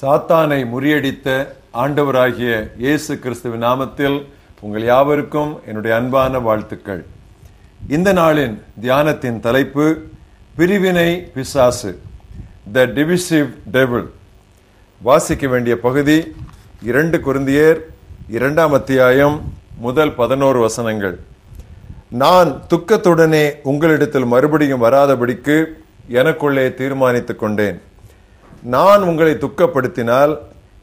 சாத்தானை முறியடித்த ஆண்டவராகிய இயேசு கிறிஸ்துவின் நாமத்தில் உங்கள் யாவருக்கும் என்னுடைய அன்பான வாழ்த்துக்கள். இந்த நாளின் தியானத்தின் தலைப்பு பிரிவினை பிசாசு த டிவிசிவ் டெபிள் வாசிக்க வேண்டிய பகுதி இரண்டு குருந்தியர் இரண்டாம் அத்தியாயம் முதல் பதினோரு வசனங்கள். நான் துக்கத்துடனே உங்களிடத்தில் மறுபடியும் வராதபடிக்கு எனக்குள்ளே தீர்மானித்துக் கொண்டேன். நான் உங்களை துக்கப்படுத்தினால்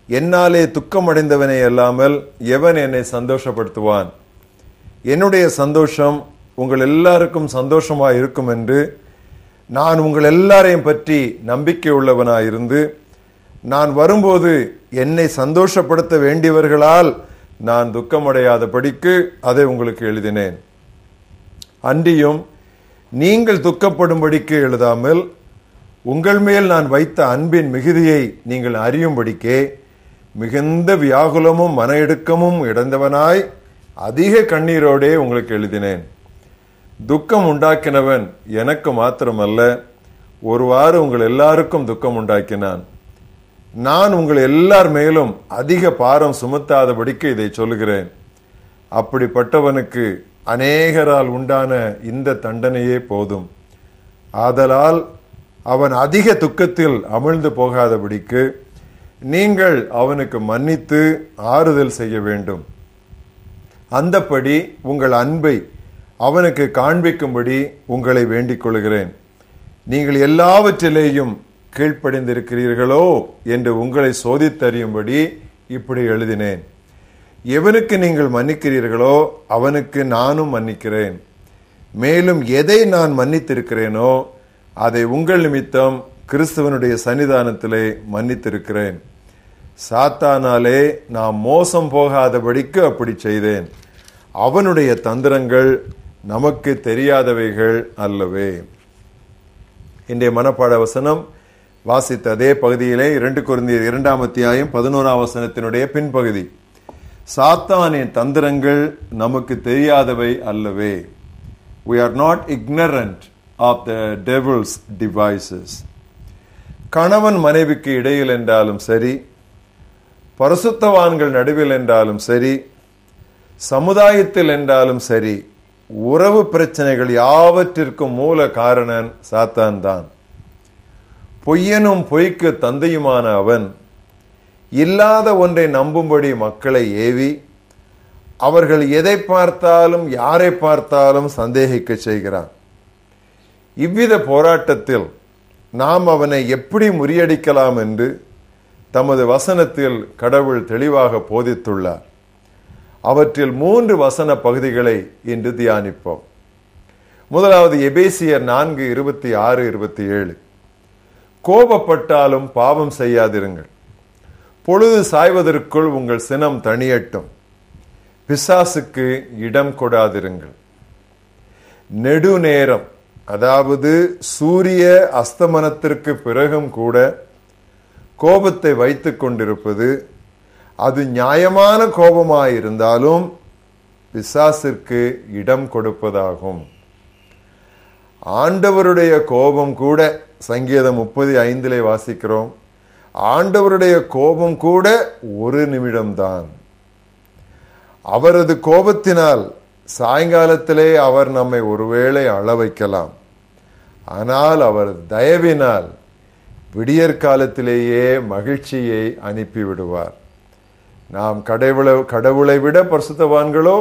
என்னாலே துக்கமடைந்தவனே அல்லாமல் எவன் என்னை சந்தோஷப்படுத்துவான்? என்னுடைய சந்தோஷம் உங்கள் எல்லாருக்கும் சந்தோஷமாக இருக்கும் என்று நான் உங்கள் எல்லாரையும் பற்றி நம்பிக்கை உள்ளவனாயிருந்து நான் வரும்போது என்னை சந்தோஷப்படுத்த வேண்டியவர்களால் நான் துக்கமடையாதபடிக்கு அதை உங்களுக்கு எழுதினேன். அன்றியும் நீங்கள் துக்கப்படும்படிக்கு எழுதாமல் உங்கள் மேல் நான் வைத்த அன்பின் மிகுதியை நீங்கள் அறியும்படிக்கே மிகுந்த வியாகுலமும் மன இடுக்கமும் இடந்தவனாய் அதிக கண்ணீரோடே உங்களுக்கு எழுதினேன். துக்கம் உண்டாக்கினவன் எனக்கு மாத்திரமல்ல ஒருவாறு உங்கள் எல்லாருக்கும் துக்கம் உண்டாக்கினான். நான் உங்கள் எல்லார் மேலும் அதிக பாரம் சுமத்தாதபடிக்கு இதை சொல்கிறேன் அப்படிப்பட்டவனுக்கு அநேகரால் உண்டான இந்த தண்டனையே போதும். ஆதலால் அவன் அதிக துக்கத்தில் அமிழ்ந்து போகாதபடிக்கு நீங்கள் அவனுக்கு மன்னித்து ஆறுதல் செய்ய வேண்டும். அந்தப்படி உங்கள் அன்பை அவனுக்கு காண்பிக்கும்படி உங்களை வேண்டிக் கொள்கிறேன். நீங்கள் எல்லாவற்றிலேயும் கீழ்ப்படிந்திருக்கிறீர்களோ என்று உங்களை சோதித்தறியும்படி இப்படி எழுதினேன். எவனுக்கு நீங்கள் மன்னிக்கிறீர்களோ அவனுக்கு நானும் மன்னிக்கிறேன். மேலும் எதை நான் மன்னித்திருக்கிறேனோ அதை உங்கள் நிமித்தம் கிறிஸ்துவனுடைய சன்னிதானத்திலே மன்னித்திருக்கிறேன். சாத்தானாலே நாம் மோசம் போகாதபடிக்கு அப்படி செய்தேன். அவனுடைய தந்திரங்கள் நமக்கு தெரியாதவைகள் அல்லவே. இன்றைய மனப்பாட வசனம் வாசித்த அதே பகுதியிலே இரண்டு குருந்தியர் இரண்டாம் அத்தியாயம் பதினோராம் வசனத்தினுடைய பின்பகுதி. சாத்தானின் தந்திரங்கள் நமக்கு தெரியாதவை அல்லவே. We are not ignorant. Of the devil's devices கணவன் மனைவிக்கு இடையில் என்றாலும் சரி பரிசுத்தவான்கள் நடுவில் என்றாலும் சரி சமுதாயத்தில் என்றாலும் சரி உறவு பிரச்சனைகள் யாவற்றிற்கும் மூல காரணன் சாத்தான் தான். பொய்யனும் பொய்க்கு தந்தையுமான அவன் இல்லாத ஒன்றை நம்பும்படி மக்களை ஏவி அவர்கள் எதை பார்த்தாலும் யாரை பார்த்தாலும் சந்தேகிக்க செய்கிறான். இவ்வித போராட்டத்தில் நாம் அவனை எப்படி முறியடிக்கலாம் என்று தமது வசனத்தில் கடவுள் தெளிவாக போதித்துள்ளார். அவற்றில் மூன்று வசன பகுதிகளை இன்று தியானிப்போம். முதலாவது எபேசியர் நான்கு இருபத்தி ஆறு இருபத்தி ஏழு. கோபப்பட்டாலும் பாவம் செய்யாதிருங்கள். பொழுது சாய்வதற்குள் உங்கள் சினம் தணியட்டும். பிசாசுக்கு இடம் கொடாதிருங்கள். நெடுநேரம் அதாவது சூரிய அஸ்தமனத்திற்கு பிறகும் கூட கோபத்தை வைத்து கொண்டிருப்பது அது நியாயமான கோபமாயிருந்தாலும் பிசாசிற்கு இடம் கொடுப்பதாகும். ஆண்டவருடைய கோபம் கூட சங்கீதம் முப்பது ஐந்திலே வாசிக்கிறோம் ஆண்டவருடைய கோபம் கூட ஒரு நிமிடம்தான். அவரது கோபத்தினால் சாயங்காலத்திலே அவர் நம்மை ஒருவேளை அள வைக்கலாம். ஆனால் அவர் தயவினால் விடியற்காலத்திலேயே மகிழ்ச்சியை அனுப்பி விடுவார் நாம் கடவுளை கடவுளை விட பரிசுத்தவான்களோ?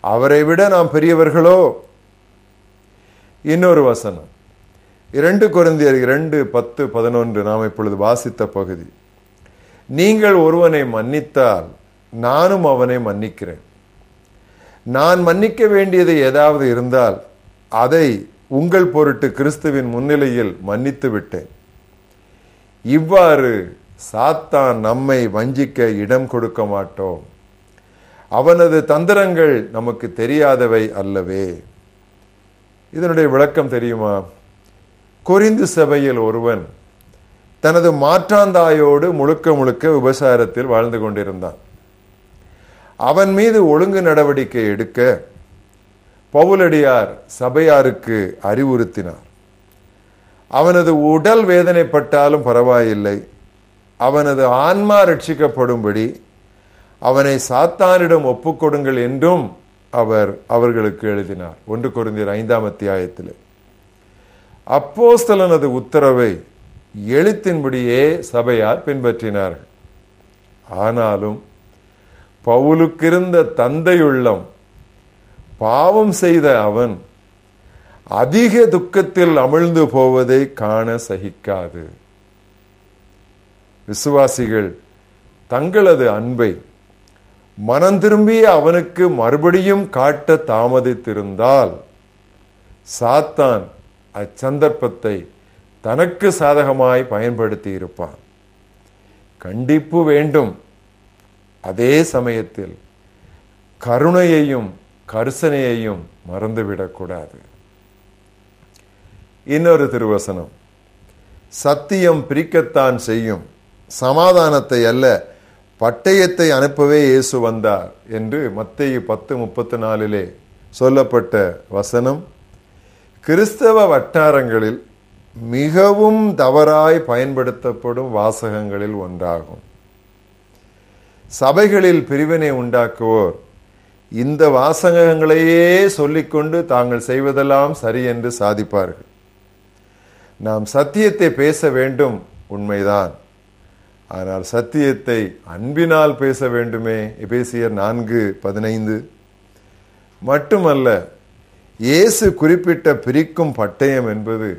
அவரை விட நாம் பெரியவர்களோ? இன்னொரு வசனம். இரண்டு குழந்தையர் இரண்டு பத்து பதினொன்று நாம் இப்பொழுது வாசித்த பகுதி. நீங்கள் ஒருவனை மன்னித்தால் நானும் அவனை மன்னிக்கிறேன். நான் மன்னிக்க வேண்டியது ஏதாவது இருந்தால் அதை உங்கள் பொருட்டு கிறிஸ்துவின் முன்னிலையில் மன்னித்து விட்டேன். இவ்வாறு சாத்தான் நம்மை வஞ்சிக்க இடம் கொடுக்க மாட்டோம். அவனது தந்திரங்கள் நமக்கு தெரியாதவை அல்லவே. இதனுடைய விளக்கம் தெரியுமா? குறிந்து சபையில் ஒருவன் தனது மாற்றாந்தாயோடு முழுக்க முழுக்க விபசாரத்தில் வாழ்ந்து கொண்டிருந்தான். அவன் மீது ஒழுங்கு நடவடிக்கை எடுக்க பவுலடியார் சபையாருக்கு அறிவுறுத்தினார். அவனது உடல் வேதனைப்பட்டாலும் பரவாயில்லை. அவனது ஆன்மா ரட்சிக்கப்படும்படி அவனை சாத்தானிடம் ஒப்புக்கொடுங்கள் என்றும் அவர் அவர்களுக்கு எழுதினார். ஒன்று குறைந்தர் ஐந்தாம் அத்தியாயத்தில். அப்போஸ்தலனது உத்தரவை எழுத்தின்படியே சபையார் பின்பற்றினார்கள். ஆனாலும் பவுலுக்கிருந்த தந்தையுள்ளம் பாவம் செய்த அவன் அதிக துக்கத்தில் அமிழ்ந்து போவதை காண சகிக்காது. விசுவாசிகள் தங்களது அன்பை மனம் திரும்பிய அவனுக்கு மறுபடியும் காட்ட தாமதித்திருந்தால் சாத்தான் அச்சந்தர்ப்பத்தை தனக்கு சாதகமாய் பயன்படுத்தி இருப்பான் கண்டிப்பு வேண்டும். அதே சமயத்தில் கருணையையும் கரிசனையையும் மறந்துவிடக்கூடாது. இன்னொரு திருவசனம். சத்தியம் பிரிக்கத்தான் செய்யும். சமாதானத்தை அல்ல பட்டயத்தை அனுப்பவே இயேசு வந்தார் என்று மத்திய பத்து முப்பத்தி நாலிலே சொல்லப்பட்ட வசனம். கிறிஸ்தவ வட்டாரங்களில் மிகவும் தவறாய் பயன்படுத்தப்படும் வாசகங்களில் ஒன்றாகும். சபைகளில் பிரிவினை உண்டாக்குவோர். இந்த வாசகங்களையே சொல்லிக்கொண்டு தாங்கள் செய்வதெல்லாம் சரி என்று சாதிப்பார்கள். நாம் சத்தியத்தை பேச வேண்டும் உண்மைதான். ஆனால் சத்தியத்தை அன்பினால் பேச வேண்டுமே. எபேசியர் நான்கு பதினைந்து. மட்டுமல்ல இயேசு குறிப்பிட்ட பிரிக்கும் பட்டயம் என்பது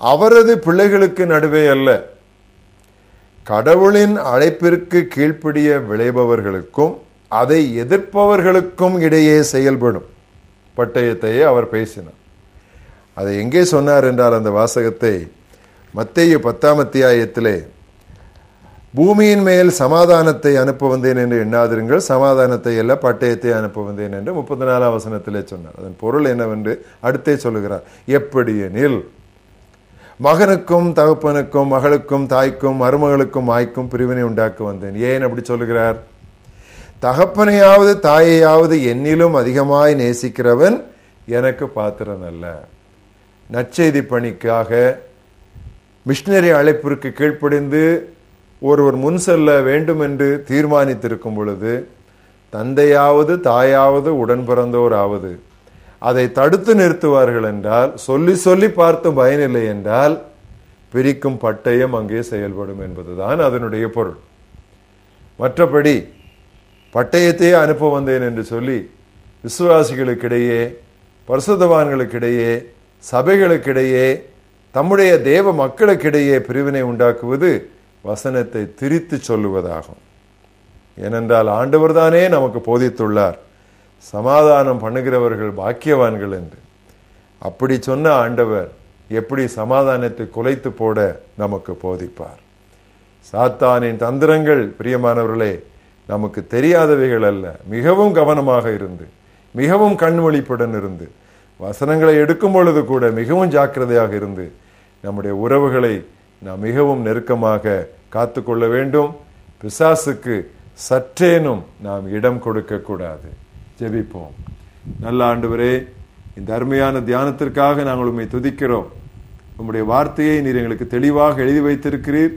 அவரது பிள்ளைகளுக்கு நடுவே அல்ல. கடவுளின் அழைப்பிற்கு கீழ்ப்படிய விளைபவர்களுக்கும் அதை எதிர்ப்பவர்களுக்கும் இடையே செயல்படும் பட்டயத்தையே அவர் பேசினார். அதை எங்கே சொன்னார் என்றால் அந்த வாசகத்தை மத்திய பத்தாம் அத்தியாயத்திலே பூமியின் மேல் சமாதானத்தை அனுப்ப வந்தேன் என்று எண்ணாதிருங்கள் சமாதானத்தை அல்ல பட்டயத்தை அனுப்ப வந்தேன் என்று முப்பத்தி நாலாம் வசனத்திலே சொன்னார். அதன் பொருள் என்னவென்று அடுத்தே சொல்லுகிறார். எப்படியெனில் மகனுக்கும் தகப்பனுக்கும் மகளுக்கும் தாய்க்கும் மருமகளுக்கும் ஆய்க்கும் பிரிவினை உண்டாக்க வந்தேன். ஏன் அப்படி சொல்லுகிறார்? தகப்பனையாவது தாயையாவது என்னிலும் அதிகமாய் நேசிக்கிறவன் எனக்கு பாத்திரன் அல்ல. நற்செய்தி பணிக்காக மிஷினரி அழைப்பிற்கு கீழ்ப்படிந்து ஒருவர் முன் செல்ல வேண்டும் என்று தீர்மானித்திருக்கும் பொழுது தந்தையாவது தாயாவது உடன் பிறந்தோராவது அதை தடுத்து நிறுத்துவார்கள் என்றால் சொல்லி சொல்லி பார்த்தும் பயனில்லை என்றால் பிரிக்கும் பட்டயம் அங்கே செயல்படும் என்பதுதான் அதனுடைய பொருள். மற்றபடி பட்டயத்தையே அனுப்ப வந்தேன் என்று சொல்லி விசுவாசிகளுக்கிடையே பரிசுத்தவான்களுக்கிடையே சபைகளுக்கிடையே தம்முடைய தேவ மக்களுக்கிடையே பிரிவினை உண்டாக்குவது வசனத்தை திரித்து சொல்லுவதாகும். ஏனென்றால் ஆண்டவர் தானே நமக்கு போதித்துள்ளார். சமாதானம் பண்ணுகிறவர்கள் பாக்கியவான்கள் என்று. அப்படி சொன்ன ஆண்டவர் எப்படி சமாதானத்தை குலைத்து போட நமக்கு போதிப்பார். சாத்தானின் தந்திரங்கள் பிரியமானவர்களே நமக்கு தெரியாதவைகள் அல்ல. மிகவும் கவனமாக இருந்து மிகவும் கண்மொழிப்புடன் இருந்து வசனங்களை எடுக்கும் பொழுது கூட மிகவும் ஜாக்கிரதையாக இருந்து நம்முடைய உறவுகளை நாம் மிகவும் நெருக்கமாக காத்து கொள்ள வேண்டும். பிசாசுக்கு சற்றேனும் நாம் இடம் கொடுக்கக்கூடாது. ஜெபிப்போம். நல்ல ஆண்டவரே இந்த அருமையான தியானத்திற்காக நாங்கள் உண்மை துதிக்கிறோம். உம்முடைய வார்த்தையை நீர் எங்களுக்கு தெளிவாக எழுதி வைத்திருக்கிறீர்.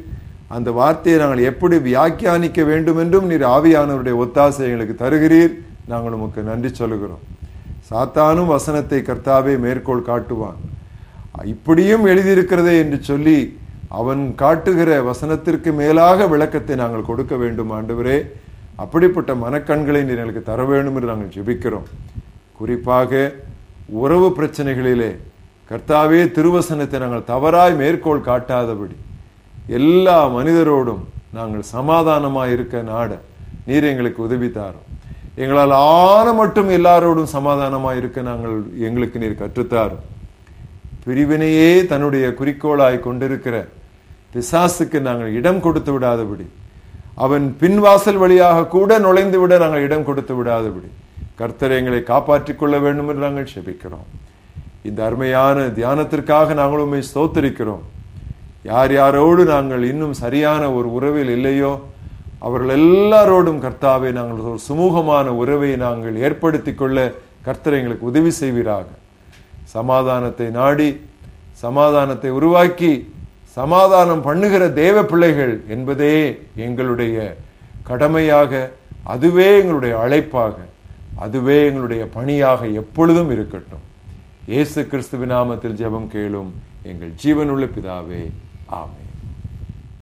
அந்த வார்த்தையை நாங்கள் எப்படி வியாக்கியானிக்க வேண்டும் என்றும் நீர் ஆவியானவருடைய ஒத்தாசை எங்களுக்கு தருகிறீர். நாங்கள் உமக்கு நன்றி சொல்லுகிறோம். சாத்தானும் வசனத்தை கர்த்தாவே மேற்கோள் காட்டுவான். இப்படியும் எழுதியிருக்கிறதே என்று சொல்லி அவன் காட்டுகிற வசனத்திற்கு மேலாக விளக்கத்தை நாங்கள் கொடுக்க வேண்டும் ஆண்டவரே. அப்படிப்பட்ட மனக்கண்களை நீர் எங்களுக்கு தர வேண்டும் என்று நாங்கள் ஜெபிக்கிறோம். குறிப்பாக உறவு பிரச்சனைகளிலே கர்த்தாவே திருவசனத்தை நாங்கள் தவறாய் மேற்கோள் காட்டாதபடி எல்லா மனிதரோடும் நாங்கள் சமாதானமாக இருக்க நாட நீர் எங்களுக்கு உதவி தாரும். எங்களால் ஆன மட்டும் எல்லாரோடும் சமாதானமாக இருக்க நாங்கள் எங்களுக்கு நீர் கற்றுத்தாரும். பிரிவினையே தன்னுடைய குறிக்கோளாய் கொண்டிருக்கிற பிசாசுக்கு நாங்கள் இடம் கொடுத்து விடாதபடி அவன் பின்வாசல் வழியாக கூட நுழைந்து விட நாங்கள் இடம் கொடுத்து விடாதபடி. கர்த்தரை எங்களை காப்பாற்றிக் கொள்ள வேண்டும் என்று நாங்கள் செபிக்கிறோம். இந்த அருமையான தியானத்திற்காக நாங்கள் உண்மை ஸ்தோத்தரிக்கிறோம். யார் யாரோடு நாங்கள் இன்னும் சரியான ஒரு உறவில் இல்லையோ அவர்கள் எல்லாரோடும் கர்த்தாவை நாங்கள் ஒரு சுமூகமான உறவை நாங்கள் ஏற்படுத்தி கொள்ள கர்த்தரை எங்களுக்கு உதவி செய்வீராக. சமாதானத்தை நாடி சமாதானத்தை உருவாக்கி சமாதானம் பண்ணுகிற தேவ பிள்ளைகள் என்பதே எங்களுடைய கடமையாக அதுவே எங்களுடைய அழைப்பாக அதுவே எங்களுடைய பணியாக எப்பொழுதும் இருக்கட்டும். இயேசு கிறிஸ்துவின் நாமத்தில் ஜெபம் கேளும் எங்கள் ஜீவனுள்ள பிதாவே ஆமே